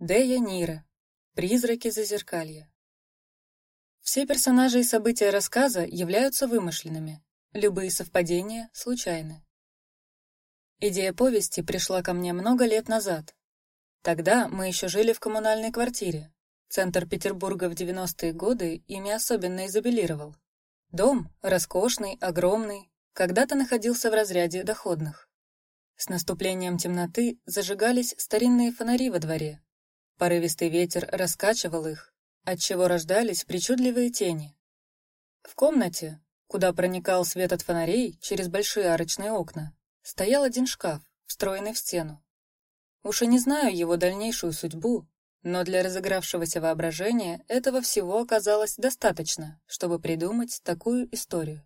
Дея Нира. Призраки Зазеркалья. Все персонажи и события рассказа являются вымышленными. Любые совпадения случайны. Идея повести пришла ко мне много лет назад. Тогда мы еще жили в коммунальной квартире. Центр Петербурга в 90-е годы ими особенно изобилировал. Дом, роскошный, огромный, когда-то находился в разряде доходных. С наступлением темноты зажигались старинные фонари во дворе, Порывистый ветер раскачивал их, отчего рождались причудливые тени. В комнате, куда проникал свет от фонарей через большие арочные окна, стоял один шкаф, встроенный в стену. Уж и не знаю его дальнейшую судьбу, но для разыгравшегося воображения этого всего оказалось достаточно, чтобы придумать такую историю.